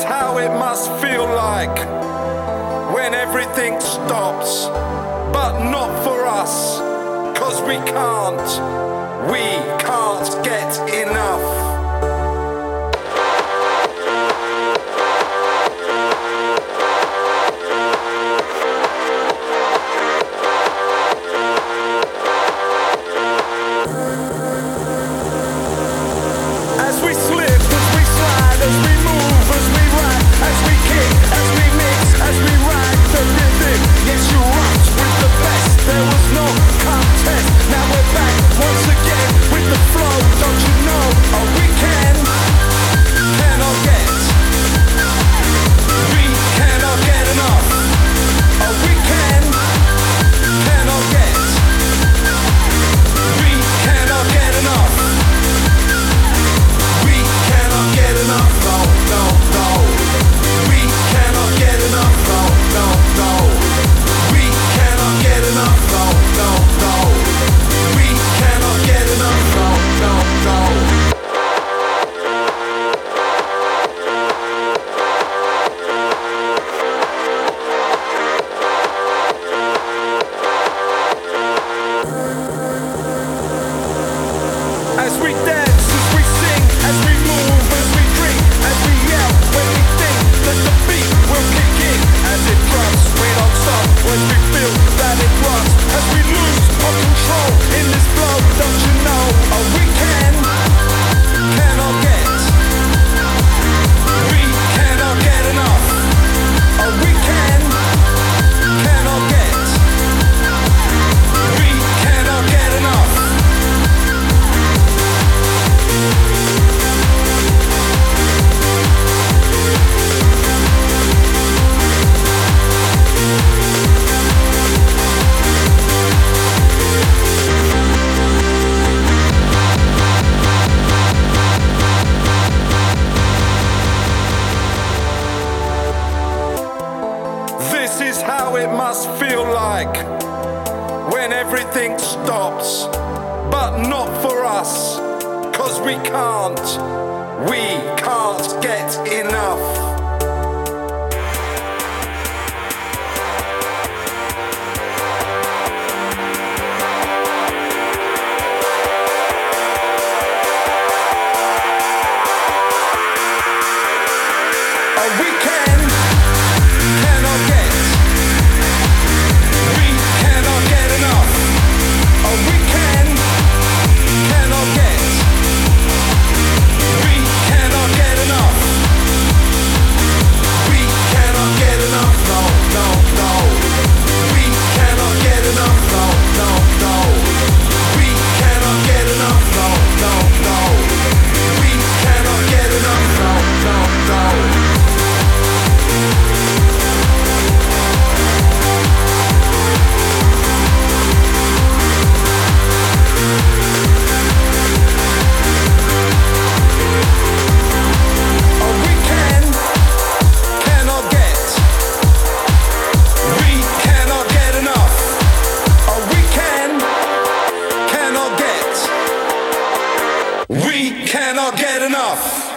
is how it must feel like when everything stops, but not for us, cause we can't. how it must feel like when everything stops. But not for us, cause we can't, we can't get enough. cannot get enough.